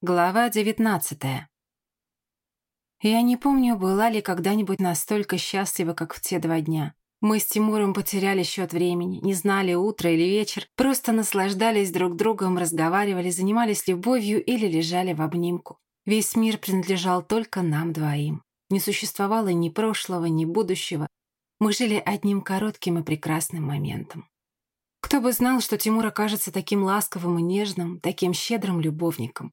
Глава девятнадцатая. Я не помню, была ли когда-нибудь настолько счастлива, как в те два дня. Мы с Тимуром потеряли счет времени, не знали утро или вечер, просто наслаждались друг другом, разговаривали, занимались любовью или лежали в обнимку. Весь мир принадлежал только нам двоим. Не существовало ни прошлого, ни будущего. Мы жили одним коротким и прекрасным моментом. Кто бы знал, что Тимур окажется таким ласковым и нежным, таким щедрым любовником.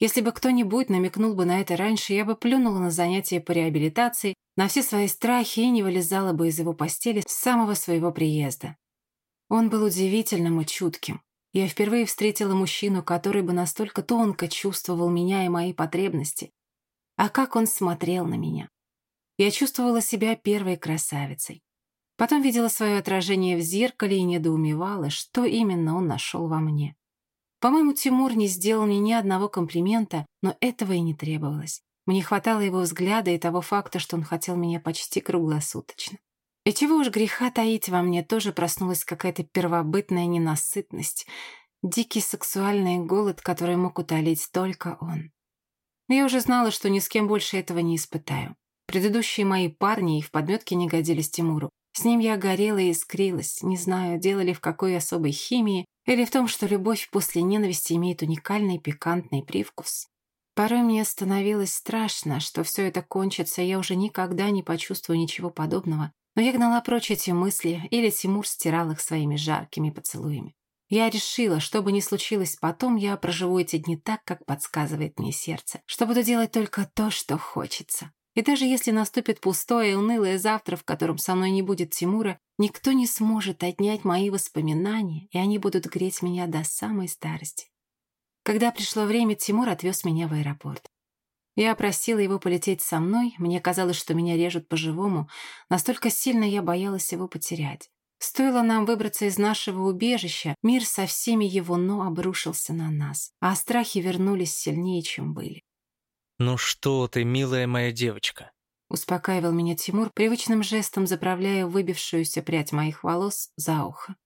Если бы кто-нибудь намекнул бы на это раньше, я бы плюнула на занятия по реабилитации, на все свои страхи и не вылезала бы из его постели с самого своего приезда. Он был удивительным и чутким. Я впервые встретила мужчину, который бы настолько тонко чувствовал меня и мои потребности. А как он смотрел на меня. Я чувствовала себя первой красавицей. Потом видела свое отражение в зеркале и недоумевала, что именно он нашел во мне. По-моему, Тимур не сделал мне ни одного комплимента, но этого и не требовалось. Мне хватало его взгляда и того факта, что он хотел меня почти круглосуточно. И чего уж греха таить, во мне тоже проснулась какая-то первобытная ненасытность, дикий сексуальный голод, который мог утолить только он. Но я уже знала, что ни с кем больше этого не испытаю. Предыдущие мои парни и в подметке не годились Тимуру. С ним я горела и искрилась, не знаю, делали в какой особой химии, или в том, что любовь после ненависти имеет уникальный пикантный привкус. Порой мне становилось страшно, что все это кончится, и я уже никогда не почувствую ничего подобного, но я гнала прочь эти мысли, или Тимур стирал их своими жаркими поцелуями. Я решила, что бы ни случилось потом, я проживу эти дни так, как подсказывает мне сердце, что буду делать только то, что хочется. И даже если наступит пустое и унылое завтра, в котором со мной не будет Тимура, никто не сможет отнять мои воспоминания, и они будут греть меня до самой старости. Когда пришло время, Тимур отвез меня в аэропорт. Я просила его полететь со мной, мне казалось, что меня режут по-живому, настолько сильно я боялась его потерять. Стоило нам выбраться из нашего убежища, мир со всеми его «но» обрушился на нас, а страхи вернулись сильнее, чем были. «Ну что ты, милая моя девочка?» Успокаивал меня Тимур, привычным жестом заправляя выбившуюся прядь моих волос за ухо.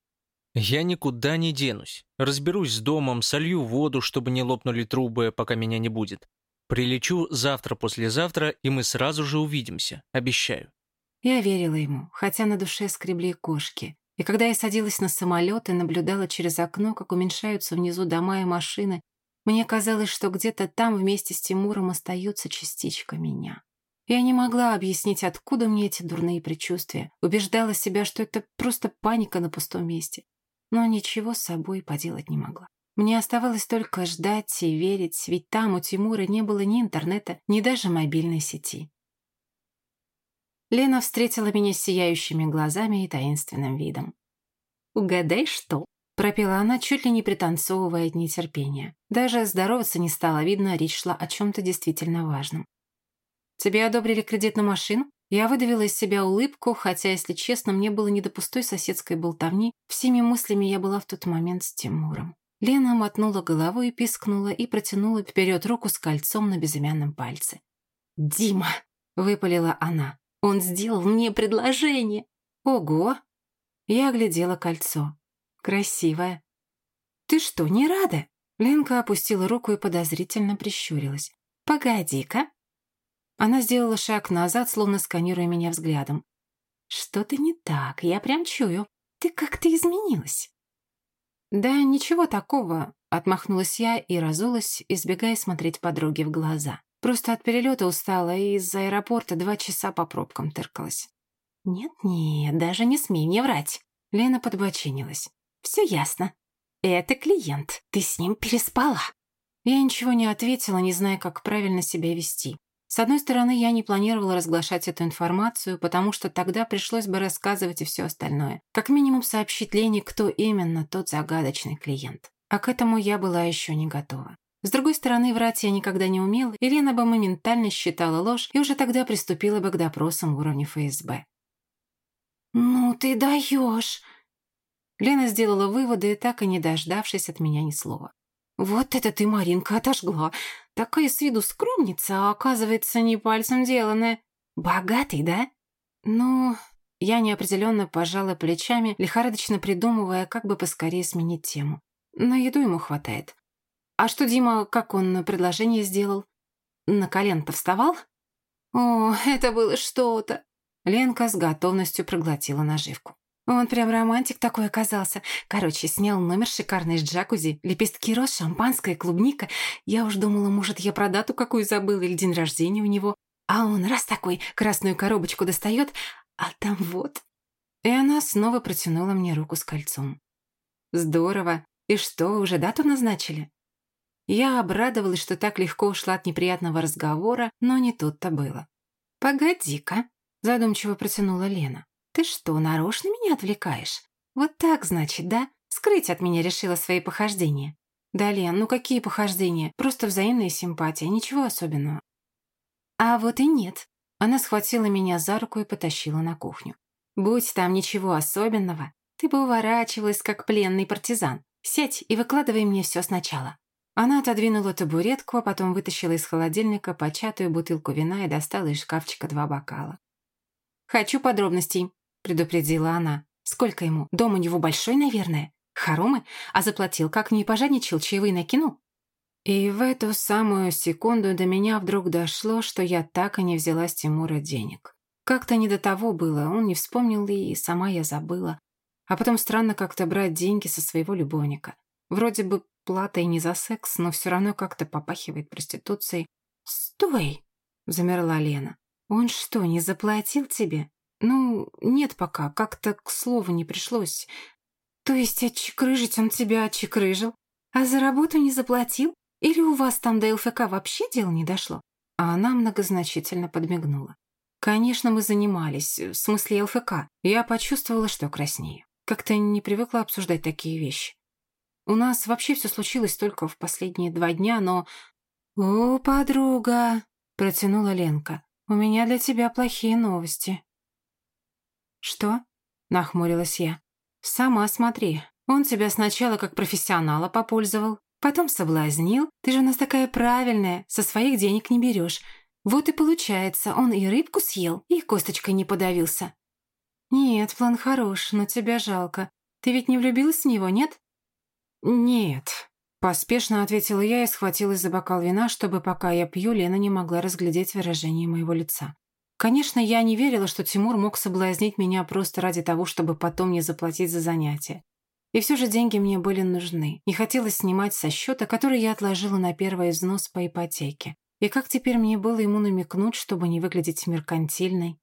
«Я никуда не денусь. Разберусь с домом, солью воду, чтобы не лопнули трубы, пока меня не будет. Прилечу завтра-послезавтра, и мы сразу же увидимся, обещаю». Я верила ему, хотя на душе скребли кошки. И когда я садилась на самолет и наблюдала через окно, как уменьшаются внизу дома и машины, мне казалось, что где-то там вместе с Тимуром остается частичка меня. Я не могла объяснить, откуда мне эти дурные предчувствия. Убеждала себя, что это просто паника на пустом месте. Но ничего с собой поделать не могла. Мне оставалось только ждать и верить, ведь там у Тимура не было ни интернета, ни даже мобильной сети. Лена встретила меня сияющими глазами и таинственным видом. «Угадай, что?» Пропела она, чуть ли не пританцовывая от нетерпения. Даже здороваться не стало, видно, речь шла о чем-то действительно важном. «Тебе одобрили кредит на машину?» Я выдавила из себя улыбку, хотя, если честно, мне было не до пустой соседской болтовни. Всеми мыслями я была в тот момент с Тимуром. Лена мотнула головой, пискнула и протянула вперед руку с кольцом на безымянном пальце. «Дима!» — выпалила она. «Он сделал мне предложение!» «Ого!» Я оглядела кольцо. Красивая. Ты что, не рада? Ленка опустила руку и подозрительно прищурилась. Погоди-ка. Она сделала шаг назад, словно сканируя меня взглядом. Что-то не так, я прям чую. Ты как-то изменилась. Да ничего такого, отмахнулась я и разулась, избегая смотреть подруге в глаза. Просто от перелета устала и из аэропорта два часа по пробкам тыркалась. «Нет-нет, даже не смей мне врать!» Лена подбочинилась. «Все ясно. Это клиент. Ты с ним переспала». Я ничего не ответила, не зная, как правильно себя вести. С одной стороны, я не планировала разглашать эту информацию, потому что тогда пришлось бы рассказывать и все остальное. Как минимум сообщить Лене, кто именно тот загадочный клиент. А к этому я была еще не готова. С другой стороны, врать я никогда не умела, и Лена бы моментально считала ложь и уже тогда приступила бы к допросам уровня ФСБ. «Ну ты даешь!» Лена сделала выводы, так и не дождавшись от меня ни слова. «Вот это ты, Маринка, отожгла! Такая с виду скромница, а оказывается, не пальцем деланная. Богатый, да?» «Ну...» Я неопределенно пожала плечами, лихорадочно придумывая, как бы поскорее сменить тему. На еду ему хватает. А что Дима, как он предложение сделал? На колено-то вставал? О, это было что-то. Ленка с готовностью проглотила наживку. Он прям романтик такой оказался. Короче, снял номер шикарный с джакузи, лепестки роз, шампанское, клубника. Я уж думала, может, я про дату какую забыла или день рождения у него. А он раз такой красную коробочку достает, а там вот. И она снова протянула мне руку с кольцом. Здорово. И что, уже дату назначили? Я обрадовалась, что так легко ушла от неприятного разговора, но не тут-то было. «Погоди-ка», — задумчиво протянула Лена. «Ты что, нарочно меня отвлекаешь? Вот так, значит, да? Скрыть от меня решила свои похождения». «Да, Лен, ну какие похождения? Просто взаимная симпатия, ничего особенного». «А вот и нет». Она схватила меня за руку и потащила на кухню. «Будь там ничего особенного, ты бы уворачивалась, как пленный партизан. Сядь и выкладывай мне все сначала». Она отодвинула табуретку, а потом вытащила из холодильника початую бутылку вина и достала из шкафчика два бокала. «Хочу подробностей», — предупредила она. «Сколько ему? Дом у него большой, наверное? Хоромы? А заплатил, как не пожадничал, чаевые накинул?» И в эту самую секунду до меня вдруг дошло, что я так и не взяла с Тимура денег. Как-то не до того было, он не вспомнил и сама я забыла. А потом странно как-то брать деньги со своего любовника. Вроде бы плата и не за секс, но все равно как-то попахивает проституцией. «Стой!» — замерла Лена. «Он что, не заплатил тебе?» «Ну, нет пока, как-то к слову не пришлось. То есть отчекрыжить он тебя отчекрыжил, а за работу не заплатил? Или у вас там до ЛФК вообще дело не дошло?» А она многозначительно подмигнула. «Конечно, мы занимались, в смысле ЛФК. Я почувствовала, что краснею. Как-то не привыкла обсуждать такие вещи. У нас вообще все случилось только в последние два дня, но...» «О, подруга!» — протянула Ленка. «У меня для тебя плохие новости». «Что?» — нахмурилась я. «Сама смотри. Он тебя сначала как профессионала попользовал, потом соблазнил. Ты же у нас такая правильная, со своих денег не берешь. Вот и получается, он и рыбку съел, и косточкой не подавился». «Нет, план хорош, но тебя жалко. Ты ведь не влюбилась в него, нет?» «Нет», – поспешно ответила я и схватилась за бокал вина, чтобы пока я пью, Лена не могла разглядеть выражение моего лица. Конечно, я не верила, что Тимур мог соблазнить меня просто ради того, чтобы потом не заплатить за занятия. И все же деньги мне были нужны. Не хотелось снимать со счета, который я отложила на первый взнос по ипотеке. И как теперь мне было ему намекнуть, чтобы не выглядеть меркантильной?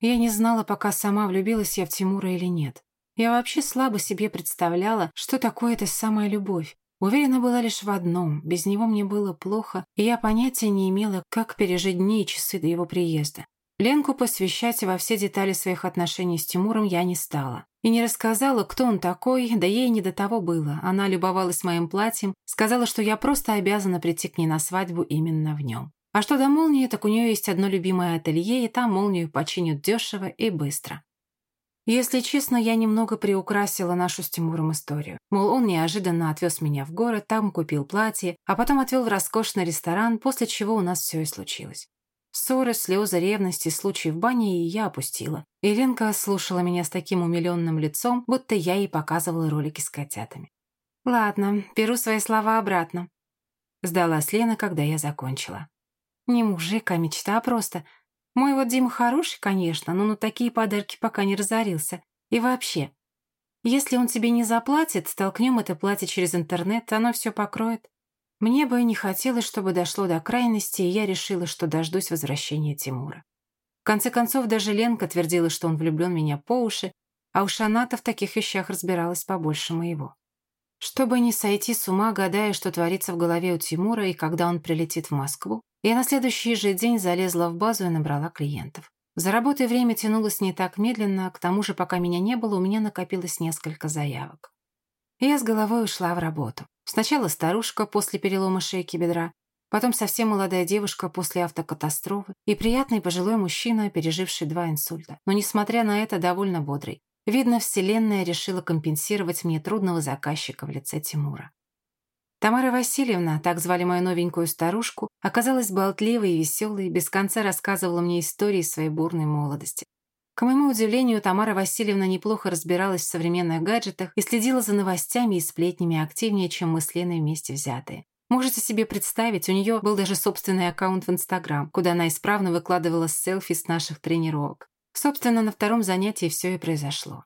Я не знала, пока сама влюбилась я в Тимура или нет. Я вообще слабо себе представляла, что такое эта самая любовь. Уверена была лишь в одном, без него мне было плохо, и я понятия не имела, как пережить дни и часы до его приезда. Ленку посвящать во все детали своих отношений с Тимуром я не стала. И не рассказала, кто он такой, да ей не до того было. Она любовалась моим платьем, сказала, что я просто обязана прийти к ней на свадьбу именно в нем. А что до молнии, так у нее есть одно любимое ателье, и там молнию починят дешево и быстро. Если честно, я немного приукрасила нашу с Тимуром историю. Мол, он неожиданно отвез меня в город, там купил платье, а потом отвел в роскошный ресторан, после чего у нас все и случилось. Ссоры, слезы, ревности, случай в бане и я опустила. И слушала меня с таким умиленным лицом, будто я ей показывала ролики с котятами. «Ладно, беру свои слова обратно», — сдалась Лена, когда я закончила. «Не мужик, а мечта просто. Мой вот Дима хороший, конечно, но на такие подарки пока не разорился. И вообще, если он тебе не заплатит, столкнем это платье через интернет, оно все покроет. Мне бы не хотелось, чтобы дошло до крайности, и я решила, что дождусь возвращения Тимура. В конце концов, даже Ленка твердила, что он влюблен в меня по уши, а уж она-то в таких вещах разбиралась побольше моего. Чтобы не сойти с ума, гадая, что творится в голове у Тимура и когда он прилетит в Москву, я на следующий же день залезла в базу и набрала клиентов. За работой время тянулось не так медленно, к тому же, пока меня не было, у меня накопилось несколько заявок. Я с головой ушла в работу. Сначала старушка после перелома шейки бедра, потом совсем молодая девушка после автокатастрофы и приятный пожилой мужчина, переживший два инсульта, но, несмотря на это, довольно бодрый. Видно, Вселенная решила компенсировать мне трудного заказчика в лице Тимура. Тамара Васильевна, так звали мою новенькую старушку, оказалась болтливой и веселой, без конца рассказывала мне истории своей бурной молодости. К моему удивлению, Тамара Васильевна неплохо разбиралась в современных гаджетах и следила за новостями и сплетнями активнее, чем мы с Леной вместе взятые. Можете себе представить, у нее был даже собственный аккаунт в Инстаграм, куда она исправно выкладывала селфи с наших тренировок. Собственно, на втором занятии все и произошло.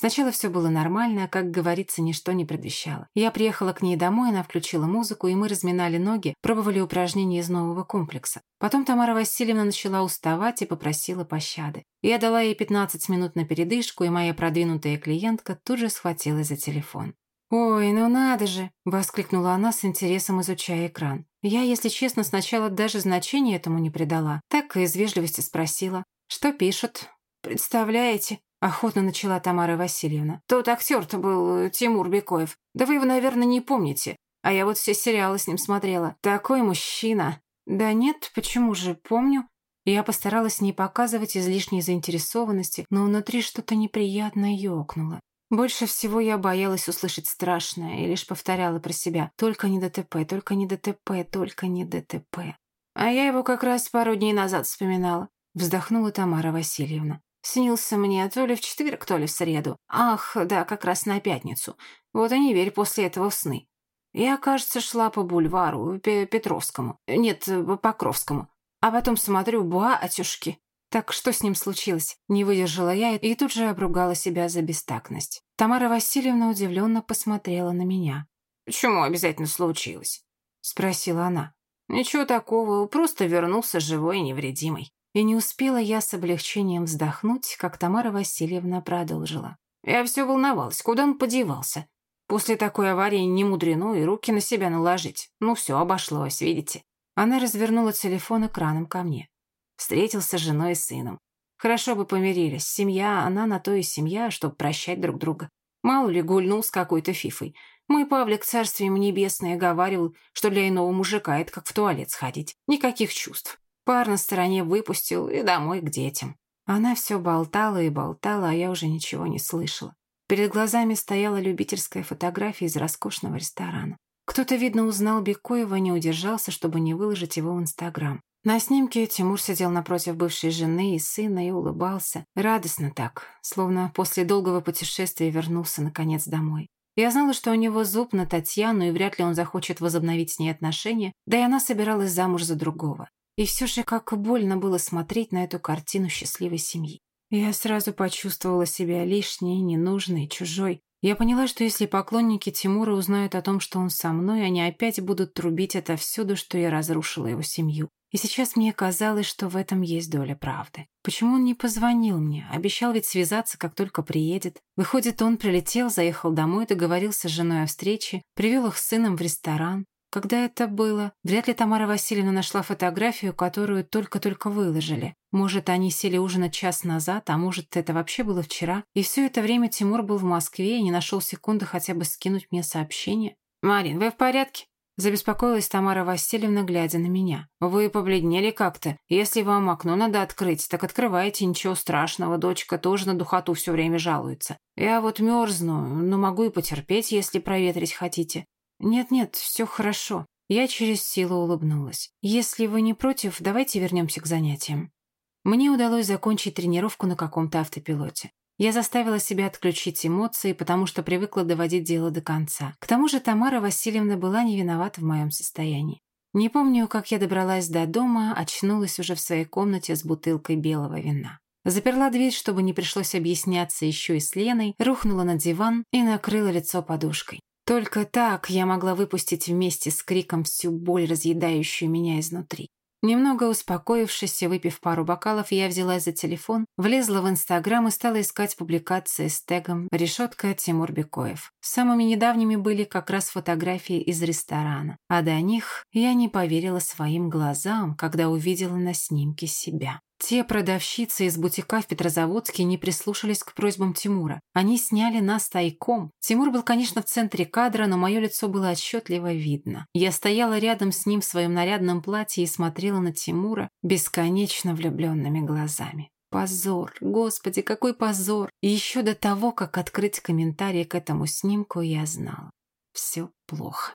Сначала все было нормально, как говорится, ничто не предвещало. Я приехала к ней домой, она включила музыку, и мы разминали ноги, пробовали упражнения из нового комплекса. Потом Тамара Васильевна начала уставать и попросила пощады. Я дала ей 15 минут на передышку, и моя продвинутая клиентка тут же схватилась за телефон. «Ой, ну надо же!» – воскликнула она с интересом, изучая экран. Я, если честно, сначала даже значения этому не придала. Так и из вежливости спросила. «Что пишут?» «Представляете?» – охотно начала Тамара Васильевна. «Тот актер-то был э, Тимур Бекоев. Да вы его, наверное, не помните. А я вот все сериалы с ним смотрела. Такой мужчина!» «Да нет, почему же, помню». Я постаралась не показывать излишней заинтересованности, но внутри что-то неприятно ёкнуло. Больше всего я боялась услышать страшное и лишь повторяла про себя «Только не ДТП, только не ДТП, только не ДТП». А я его как раз пару дней назад вспоминала. Вздохнула Тамара Васильевна. Снился мне то ли в четверг, то ли в среду. Ах, да, как раз на пятницу. Вот и не верь после этого в сны. Я, кажется, шла по бульвару, Петровскому. Нет, Покровскому. А потом смотрю, батюшки, так что с ним случилось? Не выдержала я и тут же обругала себя за бестактность. Тамара Васильевна удивленно посмотрела на меня. «Почему обязательно случилось?» – спросила она. «Ничего такого, просто вернулся живой и невредимый». И не успела я с облегчением вздохнуть, как Тамара Васильевна продолжила. Я все волновалась, куда он подевался. После такой аварии не мудрено и руки на себя наложить. Ну все, обошлось, видите. Она развернула телефон экраном ко мне. Встретился с женой и сыном. Хорошо бы помирились. Семья, она на то и семья, чтобы прощать друг друга. Мало ли гульнул с какой-то фифой. Мой Павлик, царствие ему небесное, говаривал, что для иного мужика это как в туалет сходить. Никаких чувств. Пар на стороне выпустил и домой к детям. Она все болтала и болтала, а я уже ничего не слышала. Перед глазами стояла любительская фотография из роскошного ресторана. Кто-то, видно, узнал Бекоева, не удержался, чтобы не выложить его в Инстаграм. На снимке Тимур сидел напротив бывшей жены и сына и улыбался. Радостно так, словно после долгого путешествия вернулся наконец домой. Я знала, что у него зуб на Татьяну, и вряд ли он захочет возобновить с ней отношения, да и она собиралась замуж за другого. И все же как больно было смотреть на эту картину счастливой семьи. Я сразу почувствовала себя лишней, ненужной, чужой. Я поняла, что если поклонники Тимура узнают о том, что он со мной, они опять будут трубить отовсюду, что я разрушила его семью. И сейчас мне казалось, что в этом есть доля правды. Почему он не позвонил мне? Обещал ведь связаться, как только приедет. Выходит, он прилетел, заехал домой, договорился с женой о встрече, привел их с сыном в ресторан. Когда это было? Вряд ли Тамара Васильевна нашла фотографию, которую только-только выложили. Может, они сели ужинать час назад, а может, это вообще было вчера. И все это время Тимур был в Москве и не нашел секунды хотя бы скинуть мне сообщение. «Марин, вы в порядке?» Забеспокоилась Тамара Васильевна, глядя на меня. «Вы побледнели как-то. Если вам окно надо открыть, так открывайте, ничего страшного. Дочка тоже на духоту все время жалуется. Я вот мерзну, но могу и потерпеть, если проветрить хотите». «Нет-нет, все хорошо». Я через силу улыбнулась. «Если вы не против, давайте вернемся к занятиям». Мне удалось закончить тренировку на каком-то автопилоте. Я заставила себя отключить эмоции, потому что привыкла доводить дело до конца. К тому же Тамара Васильевна была не виновата в моем состоянии. Не помню, как я добралась до дома, очнулась уже в своей комнате с бутылкой белого вина. Заперла дверь, чтобы не пришлось объясняться еще и с Леной, рухнула на диван и накрыла лицо подушкой. Только так я могла выпустить вместе с криком всю боль, разъедающую меня изнутри. Немного успокоившись и выпив пару бокалов, я взялась за телефон, влезла в Инстаграм и стала искать публикации с тегом «Решетка Тимур Бекоев». Самыми недавними были как раз фотографии из ресторана, а до них я не поверила своим глазам, когда увидела на снимке себя. Те продавщицы из бутика в Петрозаводске не прислушались к просьбам Тимура. Они сняли нас тайком. Тимур был, конечно, в центре кадра, но мое лицо было отчетливо видно. Я стояла рядом с ним в своем нарядном платье и смотрела на Тимура бесконечно влюбленными глазами. Позор, господи, какой позор! И еще до того, как открыть комментарий к этому снимку, я знала. Все плохо.